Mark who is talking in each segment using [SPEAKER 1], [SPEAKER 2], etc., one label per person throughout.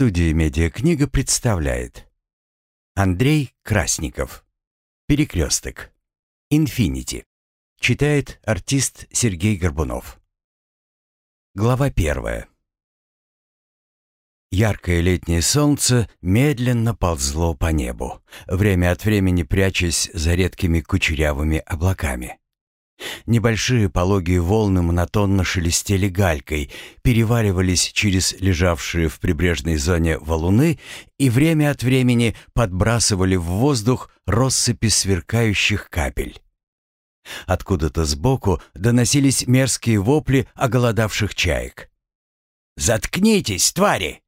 [SPEAKER 1] Студия «Медиакнига» представляет Андрей Красников. «Перекресток» «Инфинити» Читает артист Сергей Горбунов. Глава первая. Яркое летнее солнце медленно ползло по небу, время от времени прячась за редкими кучерявыми облаками. Небольшие пологие волны монотонно шелестели галькой, переваривались через лежавшие в прибрежной зоне валуны и время от времени подбрасывали в воздух россыпи сверкающих капель. Откуда-то сбоку доносились мерзкие вопли оголодавших чаек. «Заткнитесь, твари!»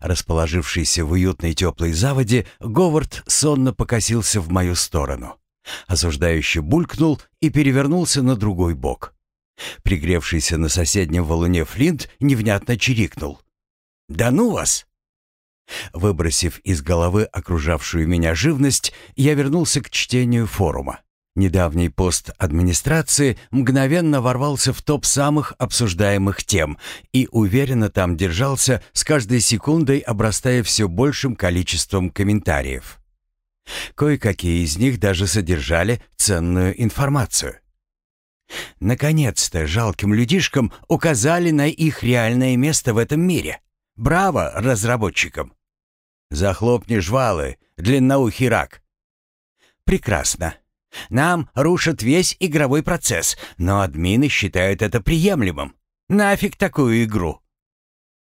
[SPEAKER 1] Расположившийся в уютной теплой заводе, Говард сонно покосился в мою сторону. Осуждающе булькнул и перевернулся на другой бок. Пригревшийся на соседнем валуне Флинт невнятно чирикнул. «Да ну вас!» Выбросив из головы окружавшую меня живность, я вернулся к чтению форума. Недавний пост администрации мгновенно ворвался в топ самых обсуждаемых тем и уверенно там держался, с каждой секундой обрастая все большим количеством комментариев. Кое-какие из них даже содержали ценную информацию. Наконец-то жалким людишкам указали на их реальное место в этом мире. Браво разработчикам! Захлопни жвалы, длинноухий рак. Прекрасно. Нам рушат весь игровой процесс, но админы считают это приемлемым. Нафиг такую игру?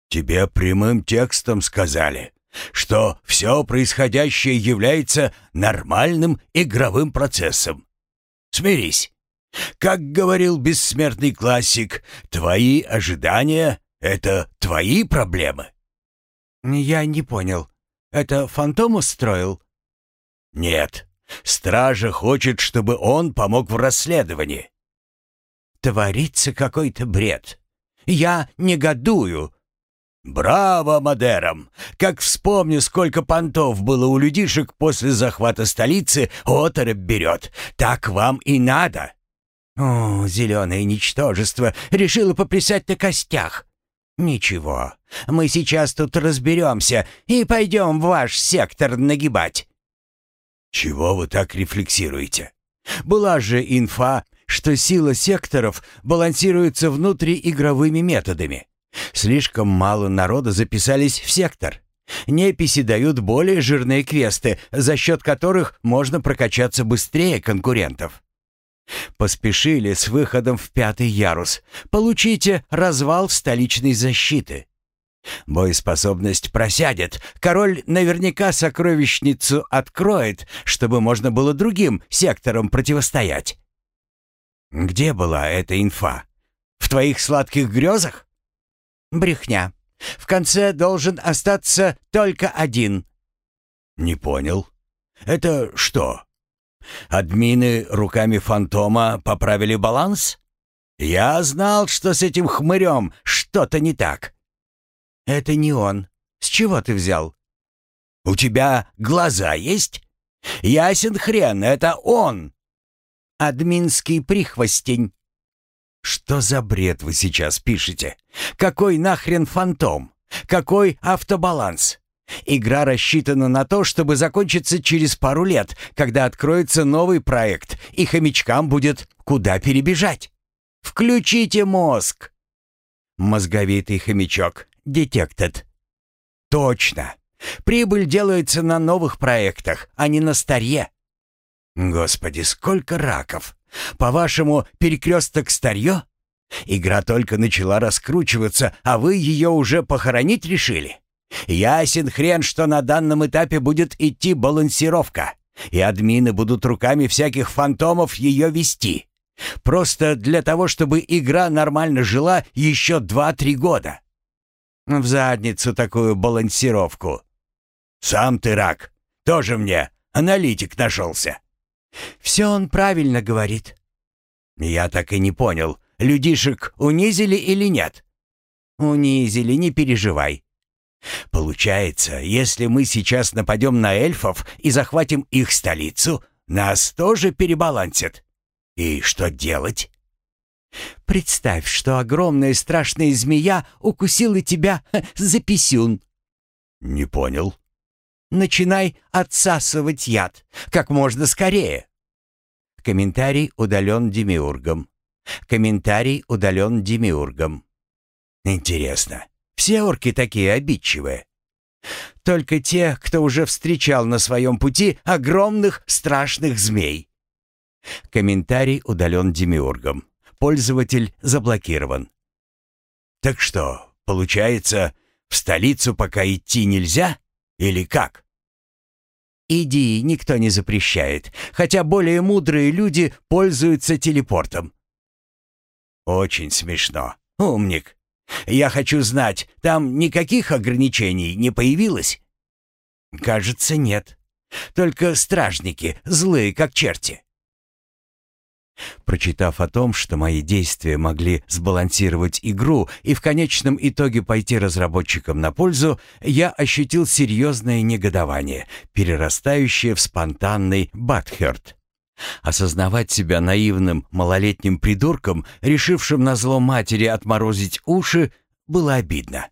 [SPEAKER 1] Тебе прямым текстом сказали что все происходящее является нормальным игровым процессом. Смирись. Как говорил бессмертный классик, твои ожидания — это твои проблемы. Я не понял. Это фантом устроил? Нет. Стража хочет, чтобы он помог в расследовании. Творится какой-то бред. Я негодую, «Браво, Мадерам! Как вспомню, сколько понтов было у людишек после захвата столицы, оторопь берет. Так вам и надо!» «О, зеленое ничтожество! Решила поплясать на костях!» «Ничего, мы сейчас тут разберемся и пойдем в ваш сектор нагибать». «Чего вы так рефлексируете? Была же инфа, что сила секторов балансируется внутриигровыми методами. Слишком мало народа записались в сектор. Неписи дают более жирные квесты, за счет которых можно прокачаться быстрее конкурентов. Поспешили с выходом в пятый ярус. Получите развал столичной защиты. Боеспособность просядет. Король наверняка сокровищницу откроет, чтобы можно было другим секторам противостоять. Где была эта инфа? В твоих сладких грезах? Брехня. В конце должен остаться только один. Не понял. Это что? Админы руками фантома поправили баланс? Я знал, что с этим хмырем что-то не так. Это не он. С чего ты взял? У тебя глаза есть? Ясен хрен, это он. Админский прихвостень. Что за бред вы сейчас пишете? Какой нахрен фантом? Какой автобаланс? Игра рассчитана на то, чтобы закончиться через пару лет, когда откроется новый проект, и хомячкам будет куда перебежать. Включите мозг. Мозговитый хомячок. Детектед. Точно. Прибыль делается на новых проектах, а не на старье. Господи, сколько раков! По-вашему, перекресток старье? Игра только начала раскручиваться, а вы ее уже похоронить решили? Ясен хрен, что на данном этапе будет идти балансировка, и админы будут руками всяких фантомов ее вести. Просто для того, чтобы игра нормально жила еще два-три года. В задницу такую балансировку. Сам ты рак. Тоже мне аналитик нашелся. Все он правильно говорит. Я так и не понял, людишек унизили или нет? Унизили, не переживай. Получается, если мы сейчас нападем на эльфов и захватим их столицу, нас тоже перебалансят. И что делать? Представь, что огромная страшная змея укусила тебя за писюн. Не понял.
[SPEAKER 2] Начинай отсасывать яд как можно скорее. Комментарий удален демиургом. Комментарий удален демиургом. Интересно, все орки такие обидчивые? Только те, кто уже встречал на своем пути огромных страшных змей. Комментарий удален демиургом. Пользователь заблокирован.
[SPEAKER 1] Так что, получается, в столицу пока идти нельзя? Или как?
[SPEAKER 2] Иди, никто не запрещает, хотя более мудрые люди пользуются телепортом.
[SPEAKER 1] Очень смешно. Умник. Я хочу знать, там никаких ограничений не появилось?
[SPEAKER 2] Кажется, нет. Только стражники, злые как черти. Прочитав о том, что мои действия могли сбалансировать игру и в конечном итоге пойти разработчикам на пользу, я ощутил серьезное негодование, перерастающее в спонтанный батхерт. Осознавать себя наивным малолетним придурком, решившим на зло матери отморозить уши, было обидно.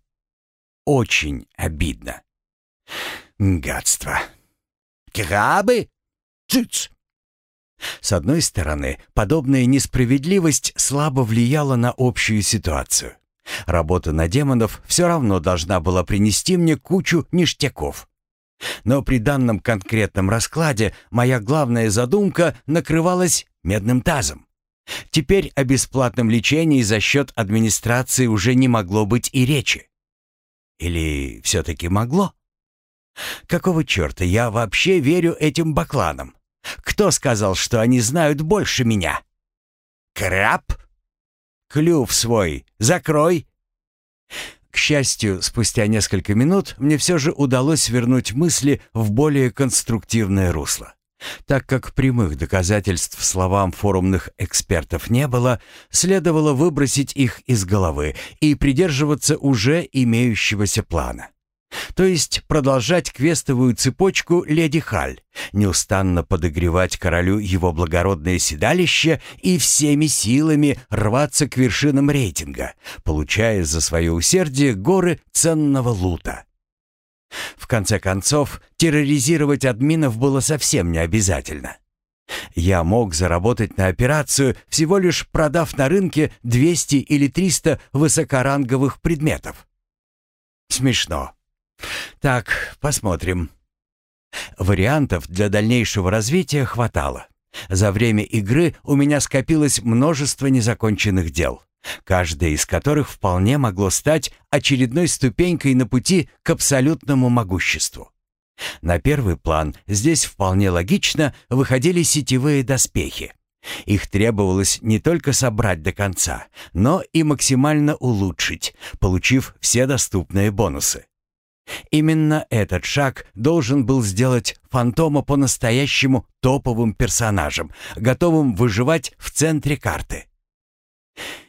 [SPEAKER 2] Очень обидно. Гадство.
[SPEAKER 1] «Крабы? Цыц!»
[SPEAKER 2] С одной стороны, подобная несправедливость слабо влияла на общую ситуацию. Работа на демонов все равно должна была принести мне кучу ништяков. Но при данном конкретном раскладе моя главная задумка накрывалась медным тазом. Теперь о бесплатном лечении за счет администрации уже не могло быть и речи. Или все-таки могло? Какого черта я вообще верю этим бакланам? Кто сказал, что они знают больше меня? Краб? Клюв свой закрой. К счастью, спустя несколько минут мне все же удалось вернуть мысли в более конструктивное русло. Так как прямых доказательств словам форумных экспертов не было, следовало выбросить их из головы и придерживаться уже имеющегося плана. То есть продолжать квестовую цепочку «Леди Халь», неустанно подогревать королю его благородное седалище и всеми силами рваться к вершинам рейтинга, получая за свое усердие горы ценного лута. В конце концов, терроризировать админов было совсем не обязательно. Я мог заработать на операцию, всего лишь продав на рынке 200 или 300 высокоранговых предметов. Смешно. Так, посмотрим. Вариантов для дальнейшего развития хватало. За время игры у меня скопилось множество незаконченных дел, каждое из которых вполне могло стать очередной ступенькой на пути к абсолютному могуществу. На первый план здесь вполне логично выходили сетевые доспехи. Их требовалось не только собрать до конца, но и максимально улучшить, получив все доступные бонусы. Именно этот шаг должен был сделать Фантома по-настоящему топовым персонажем, готовым выживать в центре карты.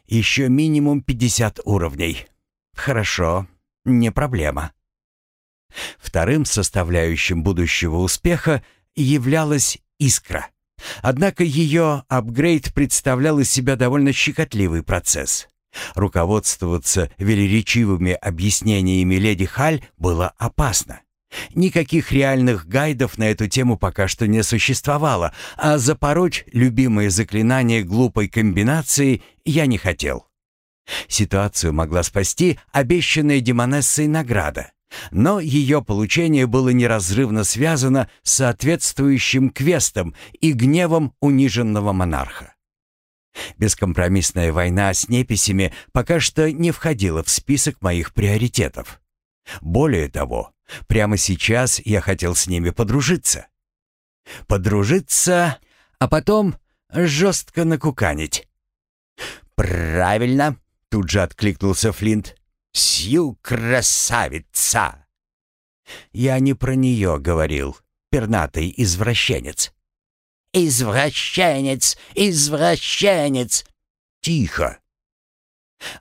[SPEAKER 2] Еще минимум 50 уровней. Хорошо, не проблема. Вторым составляющим будущего успеха являлась искра. Однако ее апгрейд представлял из себя довольно щекотливый процесс. Руководствоваться велеречивыми объяснениями леди Халь было опасно. Никаких реальных гайдов на эту тему пока что не существовало, а запороть любимые заклинания глупой комбинацией я не хотел. Ситуацию могла спасти обещанная демонессой награда, но ее получение было неразрывно связано с соответствующим квестом и гневом униженного монарха. Бескомпромиссная война с неписями пока что не входила в список моих приоритетов. Более того, прямо сейчас я хотел с ними подружиться. Подружиться, а потом жестко накуканить. «Правильно», — тут же откликнулся Флинт. «Сью красавица!» «Я не про нее говорил, пернатый извращенец». «Извращенец! Извращенец!» «Тихо!»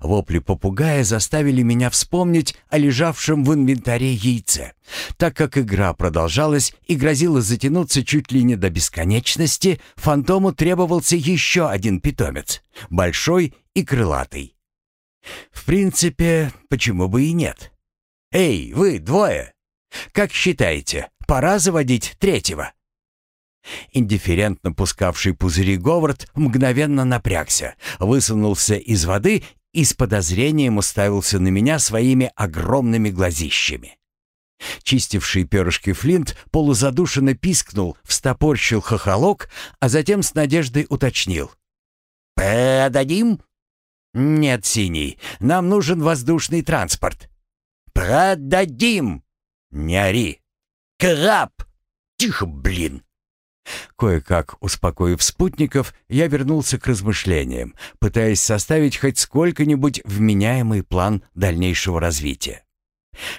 [SPEAKER 2] Вопли попугая заставили меня вспомнить о лежавшем в инвентаре яйце. Так как игра продолжалась и грозила затянуться чуть ли не до бесконечности, фантому требовался еще один питомец, большой и крылатый. В принципе, почему бы и нет? «Эй, вы двое!
[SPEAKER 1] Как считаете, пора заводить третьего?» Индифферентно пускавший пузыри Говард мгновенно напрягся, высунулся из воды и с подозрением уставился на меня своими огромными глазищами. Чистивший перышки Флинт полузадушенно пискнул, встопорщил хохолок, а затем с надеждой уточнил. «Продадим?» «Нет, Синий, нам нужен воздушный транспорт». «Продадим!» «Не ори!» «Краб!» «Тихо, блин!» Кое-как успокоив спутников, я вернулся к размышлениям, пытаясь составить хоть сколько-нибудь вменяемый план дальнейшего развития.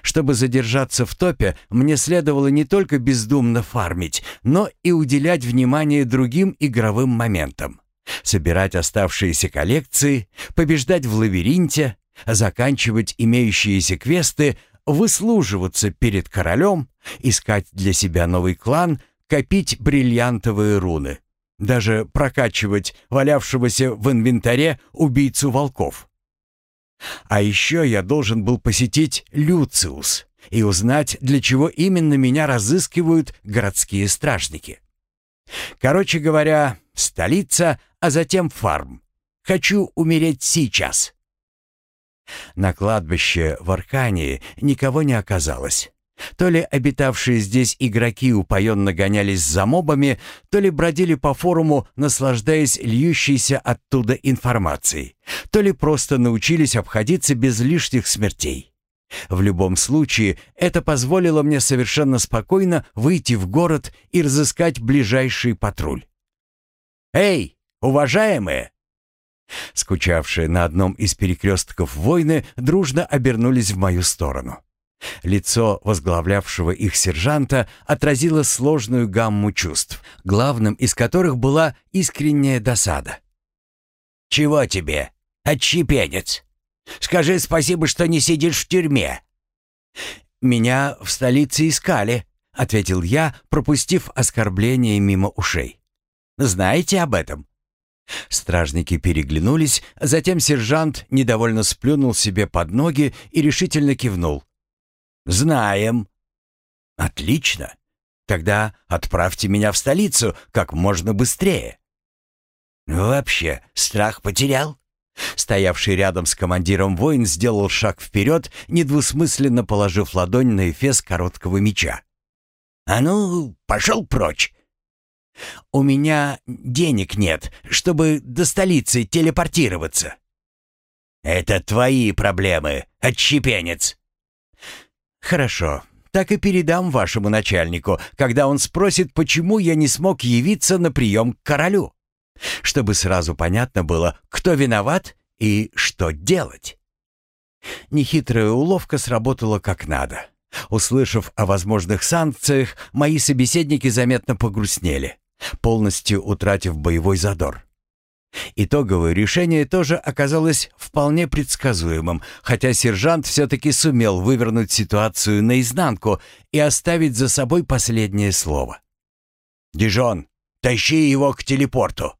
[SPEAKER 1] Чтобы задержаться в топе, мне следовало не только бездумно фармить, но и уделять внимание другим игровым моментам. Собирать оставшиеся коллекции, побеждать в лабиринте, заканчивать имеющиеся квесты, выслуживаться перед королем, искать для себя новый клан, копить бриллиантовые руны, даже прокачивать валявшегося в инвентаре убийцу волков. А еще я должен был посетить Люциус и узнать, для чего именно меня разыскивают городские стражники. Короче говоря, столица, а затем фарм. Хочу умереть сейчас. На кладбище в Аркании никого не оказалось. То ли обитавшие здесь игроки упоенно гонялись за мобами, то ли бродили по форуму, наслаждаясь льющейся оттуда информацией, то ли просто научились обходиться без лишних смертей. В любом случае, это позволило мне совершенно спокойно выйти в город и разыскать ближайший патруль. «Эй, уважаемые!» Скучавшие на одном из перекрестков войны дружно обернулись в мою сторону. Лицо возглавлявшего их сержанта отразило сложную гамму чувств, главным из которых была искренняя досада. «Чего тебе, отщепенец? Скажи спасибо, что не сидишь в тюрьме». «Меня в столице искали», — ответил я, пропустив оскорбление мимо ушей. «Знаете об этом?» Стражники переглянулись, затем сержант недовольно сплюнул себе под ноги и решительно кивнул. «Знаем». «Отлично. Тогда отправьте меня в столицу как можно быстрее». «Вообще, страх потерял?» Стоявший рядом с командиром воин сделал шаг вперед, недвусмысленно положив ладонь на эфес короткого меча. «А ну, пошел прочь!» «У меня денег нет, чтобы до столицы телепортироваться». «Это твои проблемы, отщепенец!» «Хорошо, так и передам вашему начальнику, когда он спросит, почему я не смог явиться на прием к королю, чтобы сразу понятно было, кто виноват и что делать». Нехитрая уловка сработала как надо. Услышав о возможных санкциях, мои собеседники заметно погрустнели, полностью утратив боевой задор. Итоговое решение тоже оказалось вполне предсказуемым, хотя сержант все-таки сумел вывернуть ситуацию наизнанку и оставить за собой последнее слово. «Дижон, тащи его к телепорту.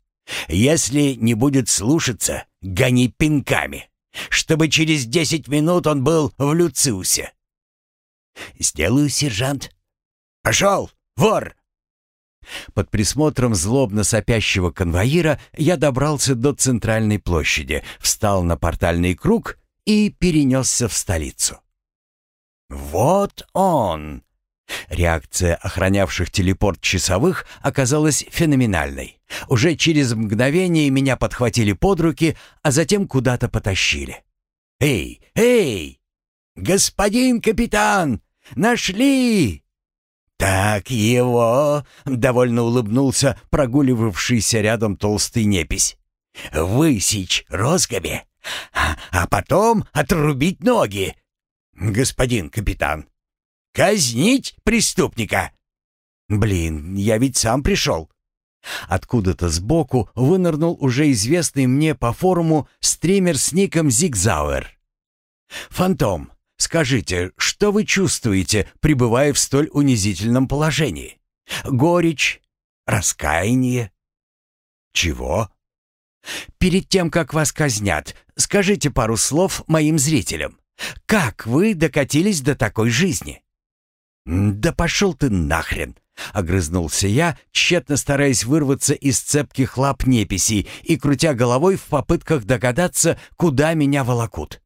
[SPEAKER 1] Если не будет слушаться, гони пинками, чтобы через десять минут он был в Люциусе». «Сделаю, сержант». «Пошел, вор!» Под присмотром злобно сопящего конвоира я добрался до центральной площади, встал на портальный круг и перенесся в столицу. «Вот он!» Реакция охранявших телепорт часовых оказалась феноменальной. Уже через мгновение меня подхватили под руки, а затем куда-то потащили. «Эй, эй! Господин капитан! Нашли!» «Так его!» — довольно улыбнулся прогуливавшийся рядом толстый непись. «Высечь розгами, а, а потом отрубить ноги!» «Господин капитан, казнить преступника!» «Блин, я ведь сам пришел!» Откуда-то сбоку вынырнул уже известный мне по форуму стример с ником Зигзауэр. «Фантом, Скажите, что вы чувствуете, пребывая в столь унизительном положении? Горечь? Раскаяние? Чего? Перед тем, как вас казнят, скажите пару слов моим зрителям. Как вы докатились до такой жизни? «Да пошел ты нахрен!» — огрызнулся я, тщетно стараясь вырваться из цепких лап неписей и крутя головой в попытках догадаться, куда меня волокут.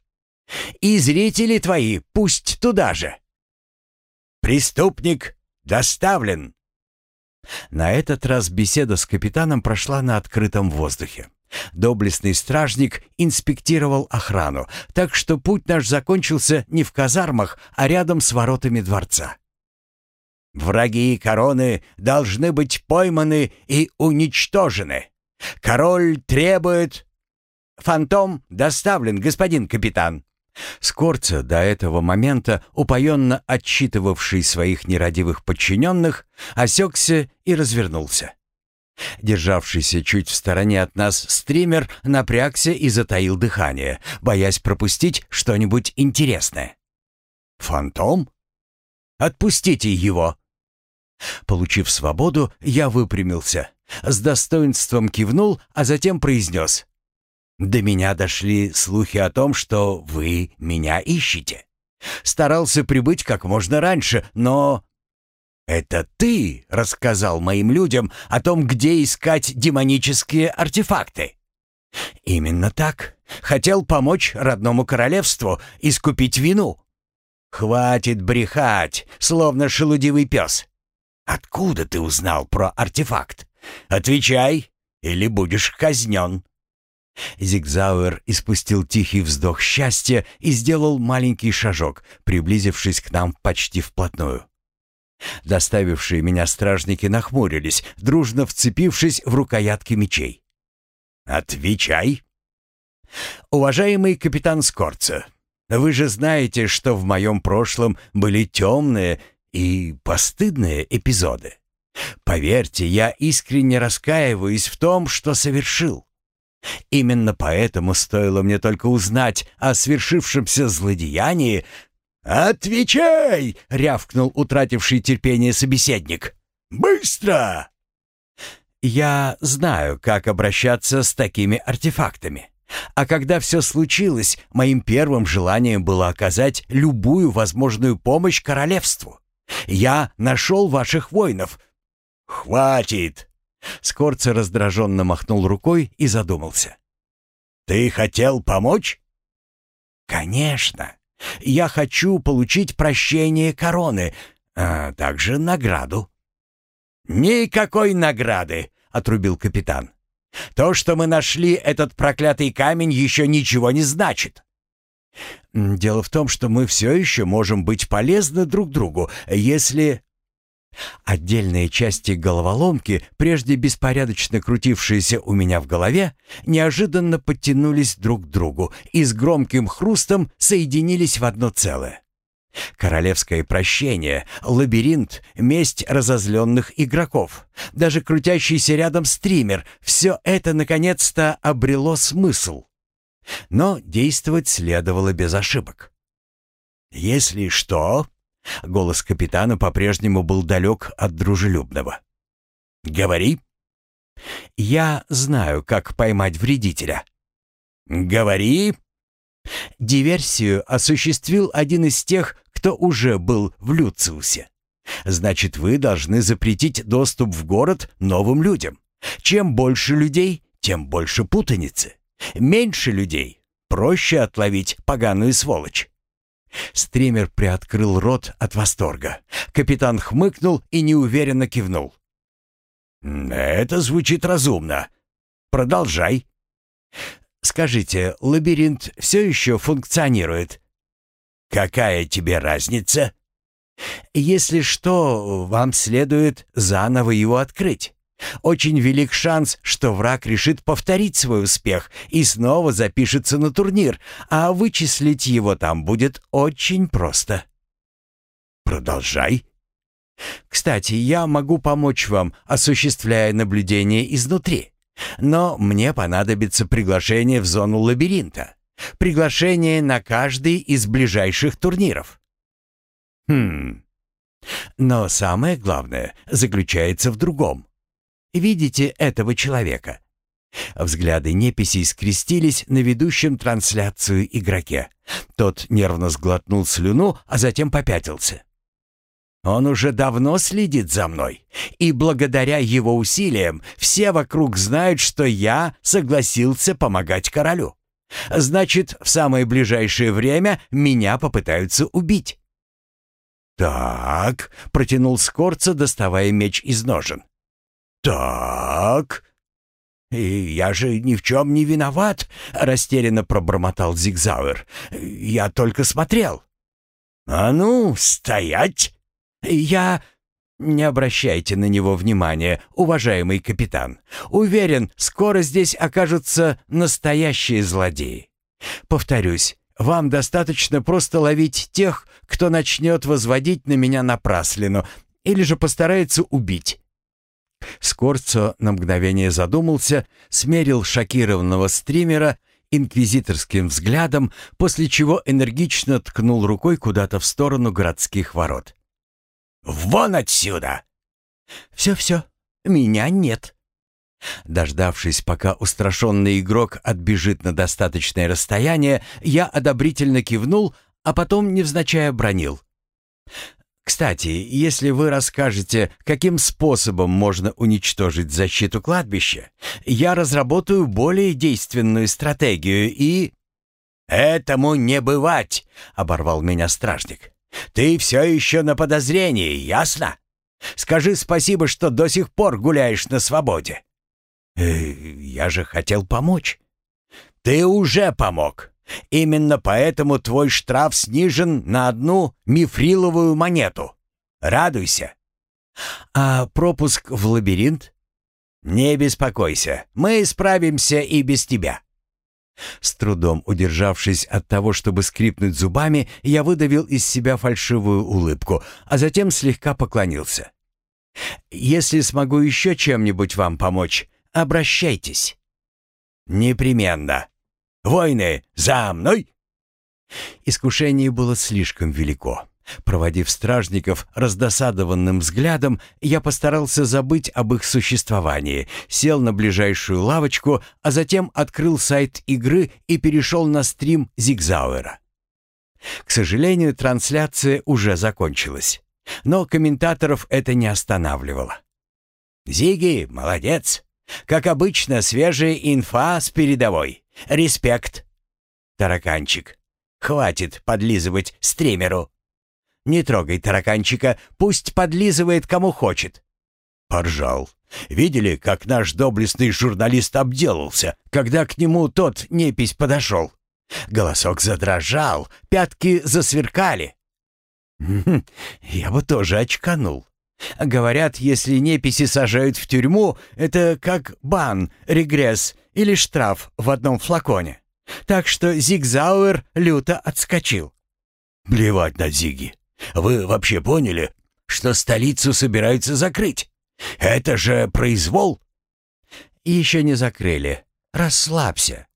[SPEAKER 1] «И зрители твои пусть туда же!» «Преступник доставлен!» На этот раз беседа с капитаном прошла на открытом воздухе. Доблестный стражник инспектировал охрану, так что путь наш закончился не в казармах, а рядом с воротами дворца. «Враги короны должны быть пойманы и уничтожены. Король требует...» «Фантом доставлен, господин капитан». Скорца, до этого момента упоенно отчитывавший своих нерадивых подчиненных, осекся и развернулся. Державшийся чуть в стороне от нас стример напрягся и затаил дыхание, боясь пропустить что-нибудь интересное. «Фантом? Отпустите его!» Получив свободу, я выпрямился, с достоинством кивнул, а затем произнес. «До меня дошли слухи о том, что вы меня ищете. Старался прибыть как можно раньше, но «Это ты рассказал моим людям о том, где искать демонические артефакты?» «Именно так. Хотел помочь родному королевству искупить вину». «Хватит брехать, словно шелудивый пес. Откуда ты узнал про артефакт? Отвечай, или будешь казнен». Зигзауэр испустил тихий вздох счастья и сделал маленький шажок, приблизившись к нам почти вплотную. Доставившие меня стражники нахмурились, дружно вцепившись в рукоятки мечей. «Отвечай!» «Уважаемый капитан Скорца, вы же знаете, что в моем прошлом были темные и постыдные эпизоды. Поверьте, я искренне раскаиваюсь в том, что совершил. Именно поэтому стоило мне только узнать о свершившемся злодеянии, «Отвечай!» — рявкнул утративший терпение собеседник. «Быстро!» «Я знаю, как обращаться с такими артефактами. А когда все случилось, моим первым желанием было оказать любую возможную помощь королевству. Я нашел ваших воинов». «Хватит!» Скорца раздраженно махнул рукой и задумался. «Ты хотел помочь?» «Конечно. Я хочу получить прощение короны, а также награду». «Никакой награды!» — отрубил капитан. «То, что мы нашли этот проклятый камень, еще ничего не значит». «Дело в том, что мы все еще можем быть полезны друг другу, если...» Отдельные части головоломки, прежде беспорядочно крутившиеся у меня в голове, неожиданно подтянулись друг к другу и с громким хрустом соединились в одно целое. Королевское прощение, лабиринт, месть разозленных игроков, даже крутящийся рядом стример — все это наконец-то обрело смысл. Но действовать следовало без ошибок. «Если что, Голос капитана по-прежнему был далек от дружелюбного. «Говори». «Я знаю, как поймать вредителя». «Говори». Диверсию осуществил один из тех, кто уже был в Люциусе. Значит, вы должны запретить доступ в город новым людям. Чем больше людей, тем больше путаницы. Меньше людей, проще отловить поганую сволочь. Стример приоткрыл рот от восторга. Капитан хмыкнул и неуверенно кивнул. «Это звучит разумно. Продолжай». «Скажите, лабиринт все еще функционирует?» «Какая тебе разница?» «Если что, вам следует заново его открыть. Очень велик шанс, что враг решит повторить свой успех и снова запишется на турнир, а вычислить его там будет очень просто. Продолжай. Кстати, я могу помочь вам, осуществляя наблюдение изнутри. Но мне понадобится приглашение в зону лабиринта. Приглашение на каждый из ближайших турниров. Хм. Но самое главное заключается в другом. Видите этого человека?» Взгляды неписей скрестились на ведущем трансляцию игроке. Тот нервно сглотнул слюну, а затем попятился. Он уже давно следит за мной, и благодаря его усилиям все вокруг знают, что я согласился помогать королю. Значит, в самое ближайшее время меня попытаются убить».
[SPEAKER 2] «Так», — протянул Скорца, доставая меч из ножен. «Так...» «И я же ни в чем не виноват», — растерянно пробормотал Зигзауэр. «Я только смотрел». «А ну, стоять!» «Я...» «Не обращайте на него внимания, уважаемый капитан. Уверен, скоро здесь окажутся настоящие злодеи. Повторюсь, вам достаточно просто ловить тех, кто начнет возводить на меня напраслину или же постарается убить. Скорцо на мгновение задумался, смерил шокированного стримера инквизиторским взглядом, после чего энергично ткнул рукой куда-то в сторону городских ворот. «Вон отсюда!» «Все-все, меня нет». Дождавшись, пока устрашенный игрок отбежит на достаточное расстояние, я одобрительно кивнул, а потом невзначай бронил. Кстати, если вы расскажете, каким способом можно уничтожить защиту кладбища, я разработаю более действенную стратегию и... «Этому не бывать!» — оборвал меня стражник. «Ты все еще на подозрении, ясно? Скажи спасибо, что до сих пор гуляешь на свободе». Э, «Я же хотел помочь». «Ты уже помог. Именно поэтому твой штраф снижен на одну мифриловую монету. Радуйся. А пропуск в лабиринт? Не беспокойся, мы справимся и без тебя. С трудом удержавшись от того, чтобы скрипнуть зубами, я выдавил из себя фальшивую улыбку, а затем слегка поклонился. «Если смогу еще чем-нибудь вам помочь, обращайтесь». «Непременно», Войны, за мной!» Искушение было слишком велико. Проводив стражников раздосадованным взглядом, я постарался забыть об их существовании, сел на ближайшую лавочку, а затем открыл сайт игры и перешел на стрим Зигзауэра. К сожалению, трансляция уже закончилась, но комментаторов это не останавливало. «Зиги, молодец! Как обычно, свежая инфа с передовой. Респект. Тараканчик. Хватит подлизывать стримеру. Не трогай тараканчика, пусть подлизывает кому хочет. Поржал. Видели, как наш доблестный журналист обделался, когда к нему тот непись подошел? Голосок задрожал, пятки засверкали. Я бы тоже очканул. Говорят, если неписи сажают в тюрьму, это как бан, регресс или штраф в одном флаконе. Так что Зигзауэр люто отскочил. «Плевать на Зиги. Вы вообще поняли, что столицу собираются закрыть? Это же произвол!» «Еще не закрыли. Расслабься».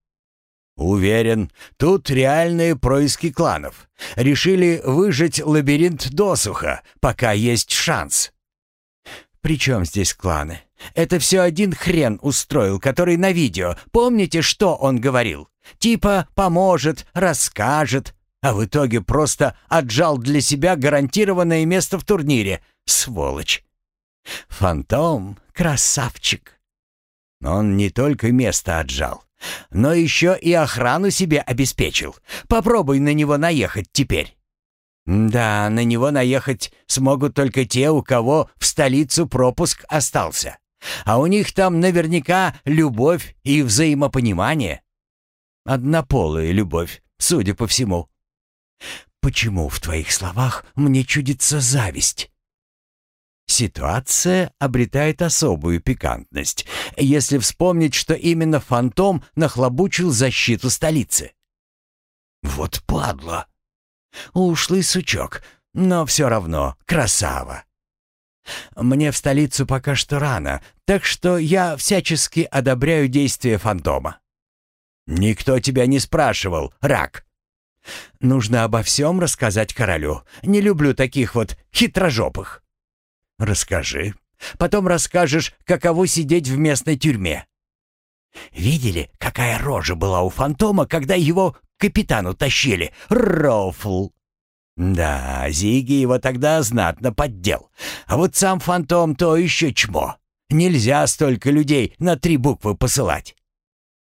[SPEAKER 2] «Уверен, тут реальные происки кланов. Решили выжать лабиринт досуха, пока есть шанс». «При чем здесь кланы? Это все один хрен устроил, который на видео. Помните, что он говорил? Типа поможет, расскажет, а в итоге просто отжал для себя гарантированное место в турнире. Сволочь. Фантом — красавчик. Он не только место отжал, но еще и охрану себе обеспечил. Попробуй на него наехать теперь. Да, на него наехать смогут только те, у кого в столицу пропуск остался. А у них там наверняка любовь и взаимопонимание. Однополая любовь, судя по всему. Почему в твоих словах мне чудится зависть? Ситуация обретает особую пикантность, если вспомнить, что именно фантом нахлобучил защиту столицы. Вот падла! Ушлый сучок, но все равно красава. Мне в столицу пока что рано, так что я всячески одобряю действия фантома. Никто тебя не спрашивал, рак. Нужно обо всем рассказать королю. Не люблю таких вот хитрожопых. Расскажи. Потом расскажешь, каково сидеть в местной тюрьме. Видели, какая рожа была у фантома, когда его к капитану тащили? Рофл.
[SPEAKER 1] Да, Зиги его тогда знатно поддел. А вот сам фантом то еще чмо. Нельзя столько людей на три буквы посылать.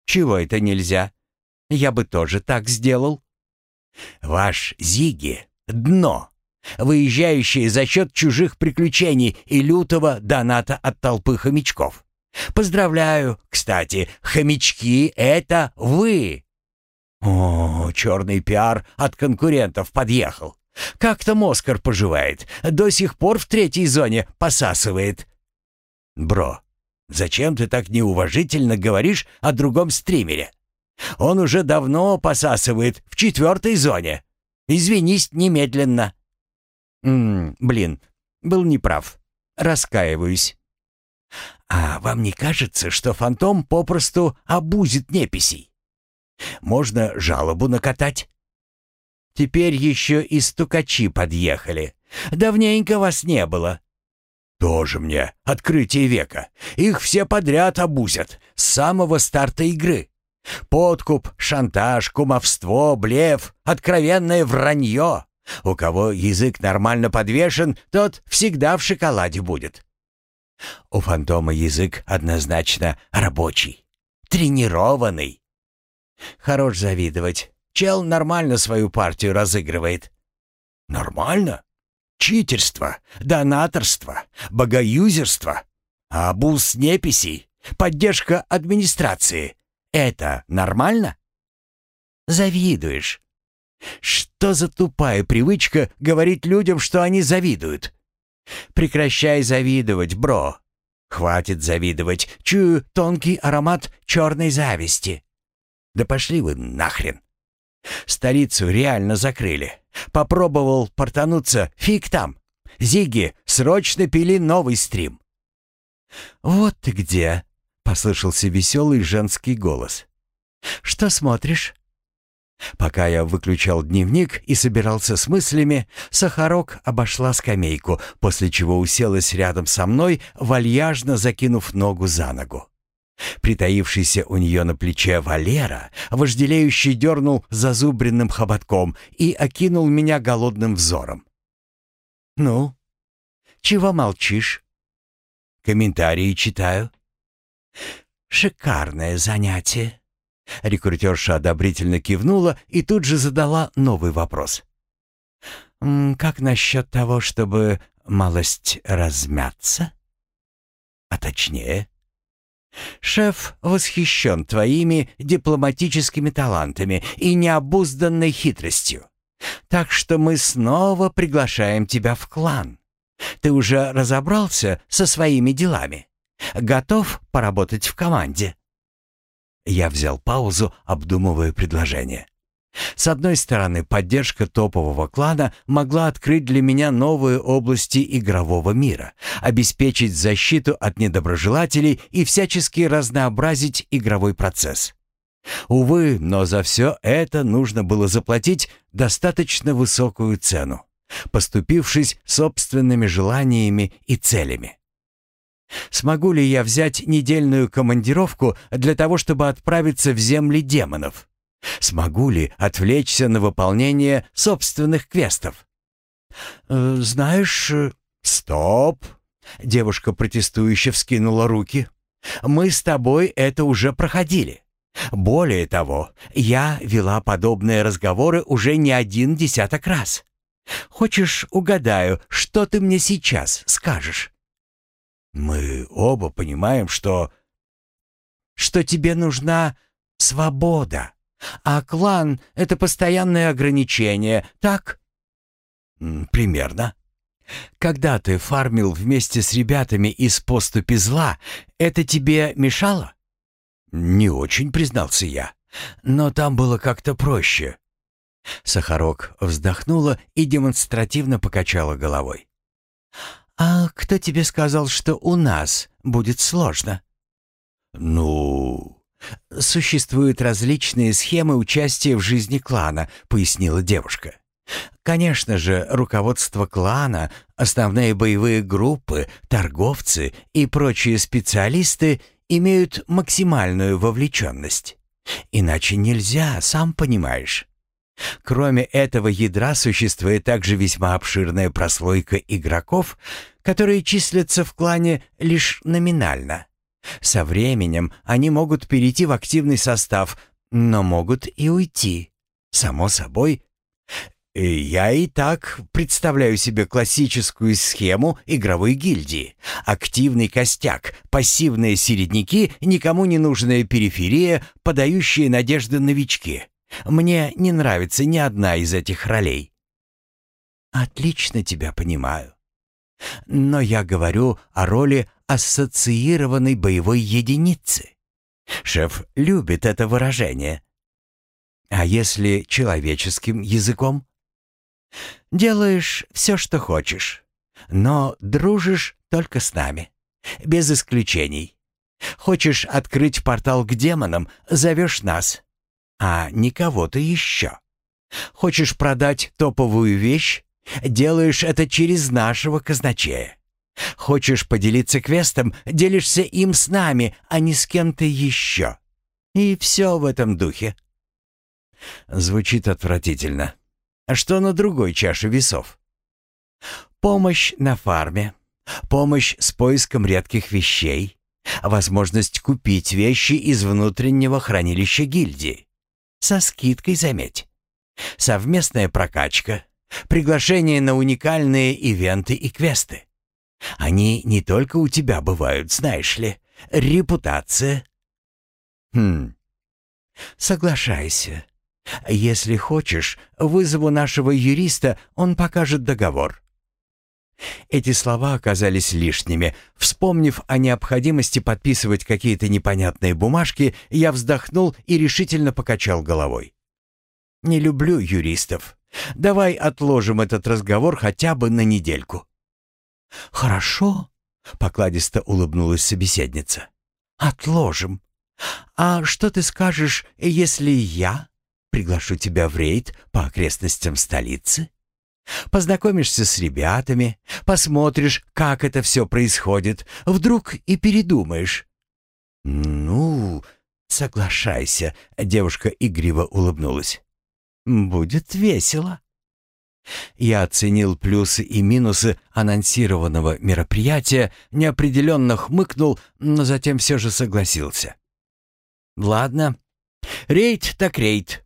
[SPEAKER 2] Чего это нельзя? Я бы тоже так сделал.
[SPEAKER 1] Ваш Зиги — дно, выезжающее за счет чужих приключений и лютого доната от толпы хомячков. Поздравляю, кстати, хомячки — это вы. О, черный пиар от конкурентов подъехал. Как там Оскар поживает? До сих пор в третьей зоне посасывает. Бро, зачем ты так неуважительно говоришь о другом стримере? Он уже давно посасывает в четвертой зоне. Извинись немедленно.
[SPEAKER 2] М блин, был неправ. Раскаиваюсь.
[SPEAKER 1] А вам не кажется, что фантом попросту обузит неписей? Можно жалобу накатать. Теперь еще и стукачи подъехали. Давненько вас не было. Тоже мне открытие века. Их все подряд обузят с самого старта игры. Подкуп, шантаж, кумовство, блеф, откровенное вранье. У кого язык нормально подвешен, тот всегда в шоколаде будет. У фантома язык однозначно рабочий, тренированный. Хорош завидовать. Чел нормально свою партию разыгрывает. Нормально? Читерство, донаторство, богоюзерство, абуз неписей, поддержка администрации. Это нормально? Завидуешь. Что за тупая привычка говорить людям, что они завидуют? Прекращай завидовать, бро. Хватит завидовать. Чую тонкий аромат черной зависти. Да пошли вы нахрен. Столицу реально закрыли. Попробовал портануться, фиг там. Зиги, срочно пили новый стрим.
[SPEAKER 2] «Вот ты где!» — послышался веселый женский голос. «Что смотришь?» Пока я выключал дневник и собирался с мыслями, Сахарок обошла скамейку, после чего уселась рядом со мной, вальяжно закинув ногу за ногу. Притаившийся у нее на плече Валера, вожделеющий дернул зазубренным хоботком и окинул меня голодным взором. «Ну, чего молчишь?» «Комментарии читаю». «Шикарное занятие». Рекрутерша одобрительно кивнула и тут же задала новый вопрос. «Как насчет того, чтобы малость размяться?» «А точнее?» Шеф восхищен твоими дипломатическими талантами и необузданной хитростью. Так что мы снова приглашаем тебя в клан. Ты уже разобрался со своими делами? Готов поработать в команде?» Я взял паузу, обдумывая предложение. С одной стороны, поддержка топового клана могла открыть для меня новые области игрового мира, обеспечить защиту от недоброжелателей и всячески разнообразить игровой процесс. Увы, но за все это нужно было заплатить достаточно высокую цену, поступившись собственными желаниями и целями. Смогу ли я взять недельную командировку для того, чтобы отправиться в земли демонов? Смогу ли отвлечься на выполнение собственных квестов? «Э, «Знаешь...» э, «Стоп!» Девушка протестующе вскинула руки. «Мы с тобой это уже проходили. Более того, я вела подобные разговоры уже не один десяток раз. Хочешь, угадаю, что ты мне сейчас скажешь?» «Мы оба понимаем, что...» «Что тебе нужна свобода», а клан — это постоянное ограничение, так? Примерно. Когда ты фармил вместе с ребятами из поступи зла, это тебе мешало? Не очень, признался я. Но там было как-то проще. Сахарок вздохнула и демонстративно покачала головой. «А кто тебе сказал, что у нас будет сложно?» «Ну...» «Существуют различные схемы участия в жизни клана», — пояснила девушка. «Конечно же, руководство клана, основные боевые группы, торговцы и прочие специалисты имеют максимальную вовлеченность. Иначе нельзя, сам понимаешь.
[SPEAKER 1] Кроме этого ядра существует также весьма обширная прослойка игроков, которые числятся в клане лишь номинально. Со временем они могут перейти в активный состав, но могут и уйти. Само собой. Я и так представляю себе классическую схему игровой гильдии. Активный костяк, пассивные середняки, никому не нужная периферия, подающие надежды новички. Мне не нравится ни одна из этих ролей. Отлично тебя понимаю. Но я говорю о роли ассоциированной боевой единицы. Шеф любит это выражение. А если человеческим языком? Делаешь все, что хочешь, но дружишь только с нами, без исключений. Хочешь открыть портал к демонам, зовешь нас, а не кого-то еще. Хочешь продать топовую вещь, делаешь это через нашего казначея. Хочешь поделиться квестом, делишься им с нами, а не с кем-то еще. И все в этом духе. Звучит отвратительно. А что на другой чаше весов? Помощь на фарме, помощь с поиском редких вещей, возможность купить вещи из внутреннего хранилища гильдии. Со скидкой, заметь. Совместная прокачка, приглашение на уникальные ивенты и квесты. Они не только у тебя бывают, знаешь ли. Репутация. Хм. Соглашайся. Если хочешь, вызову нашего юриста, он покажет договор. Эти слова оказались лишними. Вспомнив о необходимости подписывать какие-то непонятные бумажки, я вздохнул и решительно покачал головой. «Не люблю юристов. Давай отложим этот разговор хотя бы на недельку». «Хорошо», — покладисто улыбнулась собеседница. «Отложим. А что ты скажешь, если я приглашу тебя в рейд по окрестностям столицы?» Познакомишься с ребятами, посмотришь, как это все происходит, вдруг и передумаешь. «Ну, соглашайся», — девушка игриво улыбнулась. «Будет весело». Я оценил плюсы и минусы анонсированного мероприятия, неопределенно хмыкнул, но затем все же согласился. «Ладно, рейд так рейд.